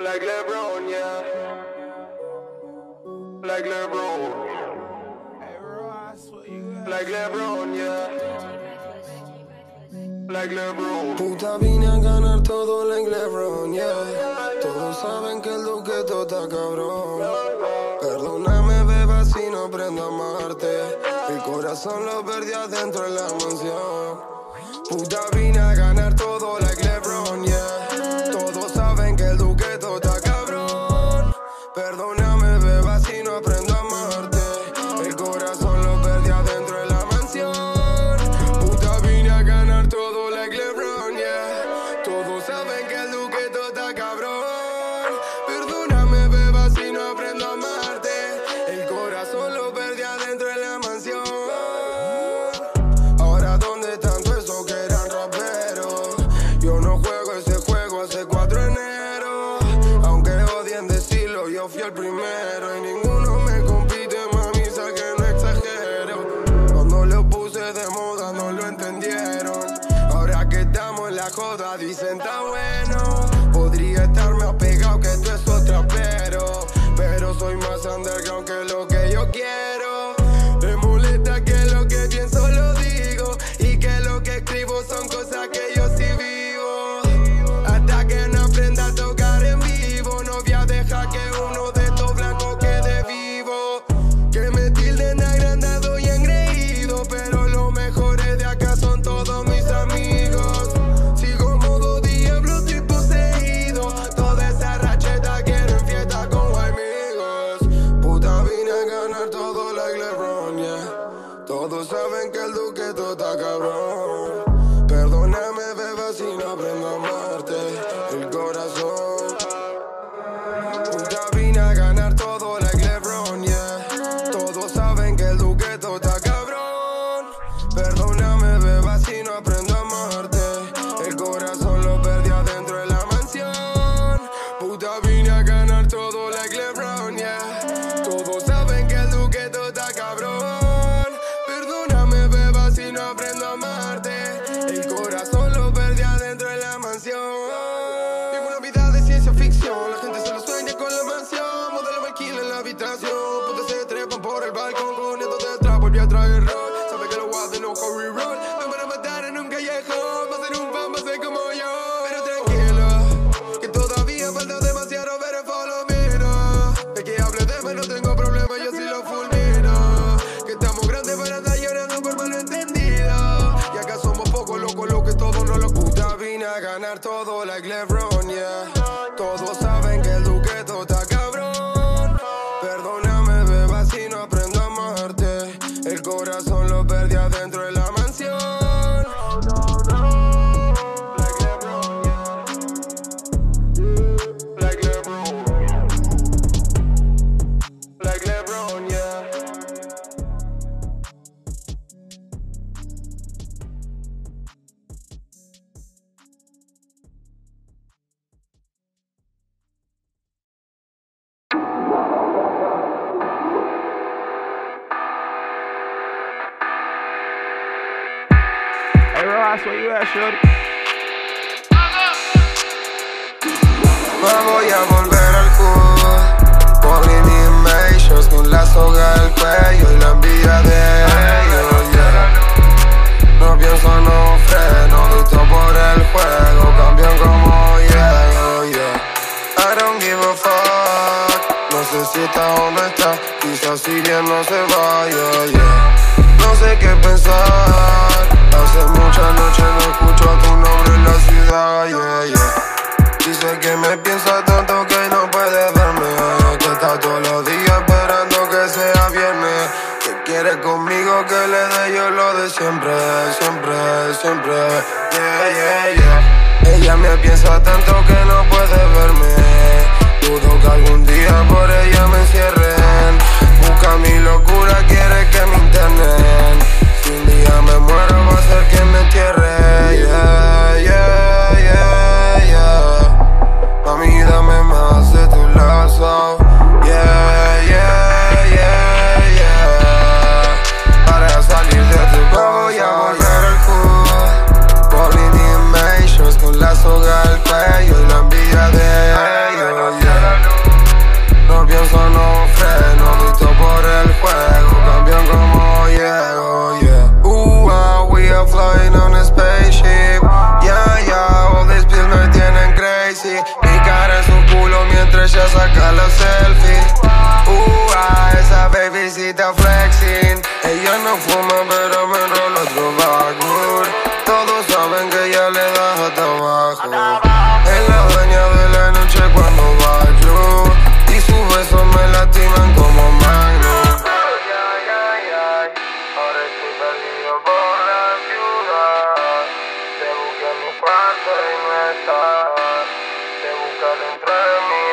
Like LeBron, yeah. Like LeBron. Like LeBron, yeah. Like LeBron. Puta vine a ganar todo like LeBron, yeah. Todos saben que el duqueto está cabrón. Perdóname, beba, si no aprendo a amarte. El corazón lo perdí adentro en la mansión. Puta vine a ganar todo like LeBron, Todos saben que el duqueto está cabrón. Habitación. Putas se trepan por el balcón con esto detrás. Volví a traer roll. Sabe que lo guarden no corre roll. Me van a matar en un callejón. Va a un fan, va a como yo. Pero tranquilo, que todavía falta demasiado. Pero follow me, no. De que hable de mí no tengo problema, yo sí lo fulmino. Que estamos grandes para estar llorando por malentendido. Y acá somos pocos locos, lo que todos no lo puta. Vine a ganar todo like LeBron, yeah. El corazón lo perdí de Hey, where you at, shorty? Voy a volver al hood Calling invasions con la soga al cuello y la envidia de ellos, yeah. No pienso, no freno, lucho por el juego Cambian como llego, yeah I don't give a fuck No sé si está o no está Quizás si bien no se vaya, yeah No sé qué pensar Hace muchas noches no escucho tu nombre en la ciudad, yeah, yeah. Dice que me piensa tanto que no puede verme. Que está todos los días esperando que sea viernes. Que quiere conmigo que le dé yo lo de siempre Siempre, siempre. Yeah, yeah, yeah. Ella me piensa tanto que no puede verme. Dudo que algún día por ella me encierren. Busca ella saca la selfie. Uh, ah, esa babysita flexing. Ella no fuma, pero me rola otro backwood. Todos saben que ella le da a tabaco. Es la dueña de la noche cuando bailo. Y sus besos me lastiman como magno. Te busca dentro de mí